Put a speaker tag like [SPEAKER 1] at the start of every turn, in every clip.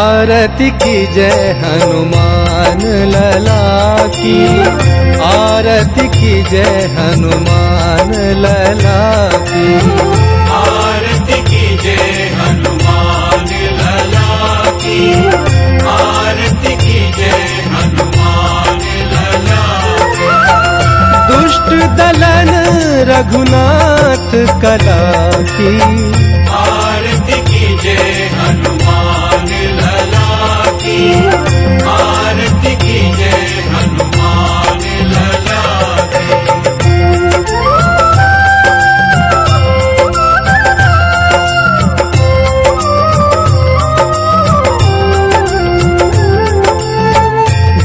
[SPEAKER 1] आरती की जय हनुमान लला की। आरती की जय हनुमान लला की।
[SPEAKER 2] आरती की जय हनुमान लला की। आरती की जय हनुमान लला
[SPEAKER 1] दुष्ट दलन रघुनाथ कला की।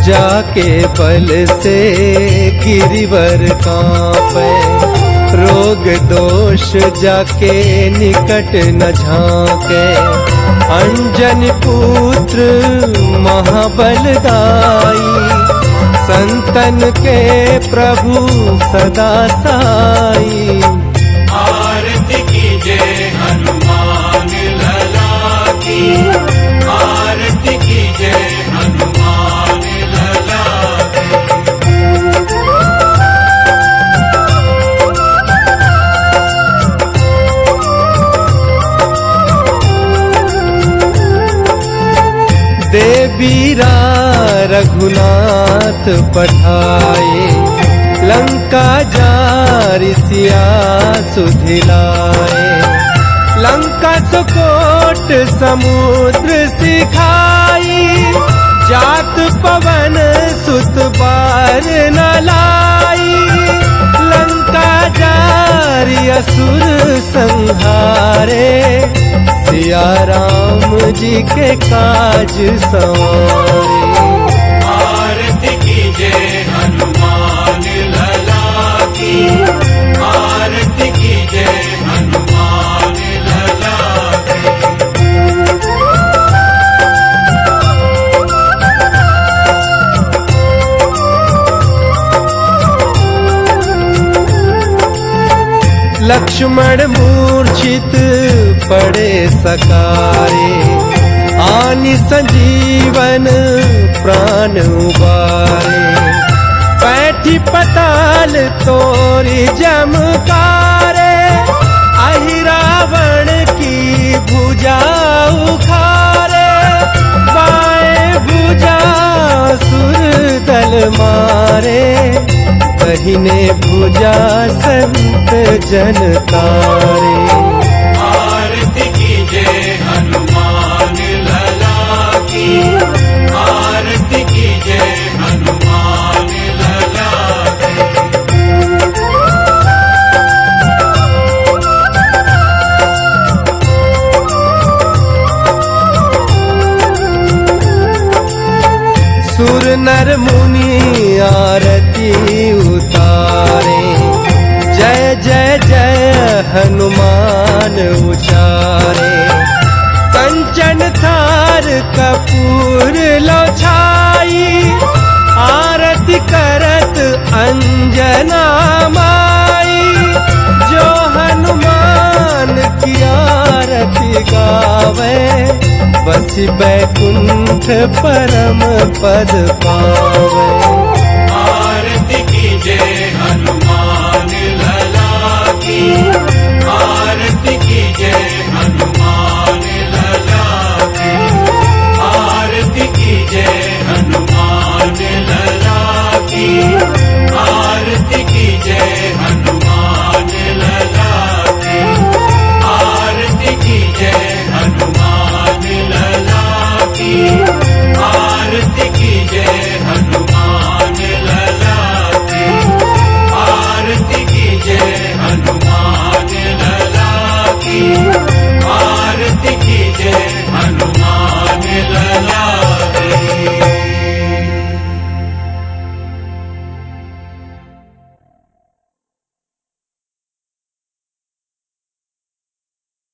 [SPEAKER 1] जाके बल से गिरिवर कांपे। रोग दोष जाके निकट न झांके। अंजन पुत्र महाबलदाई, संतन के प्रभु सदा साई। देवीरा रघुनाथ पठाए लंका जारि सिया सुधिलाए। लंका सुकोट समुद्र सिखाई जात पवन सुत बार न लाई। लंका जारि असुर संहारे सिया राम जी के काज सवारे। लक्ष्मण मूर्छित पड़े सकारे। आनि संजीवन प्राण उबारे। पैठी पताल तोरी जमकारे रावण की भुजा उखारे। बाएँ भुजा सुर दल मारे। बहिने भुजा संत जन तारे।
[SPEAKER 2] आरती की जय हनुमान लला की आरती की जय हनुमान लला की
[SPEAKER 1] सुर नर मुनि आरती हनुमान उचारे। कंचन थार कपूर लो छाई आरती करत अंजना माई। जो हनुमान की आरती गावे बस बैकुंठ परम पद पावे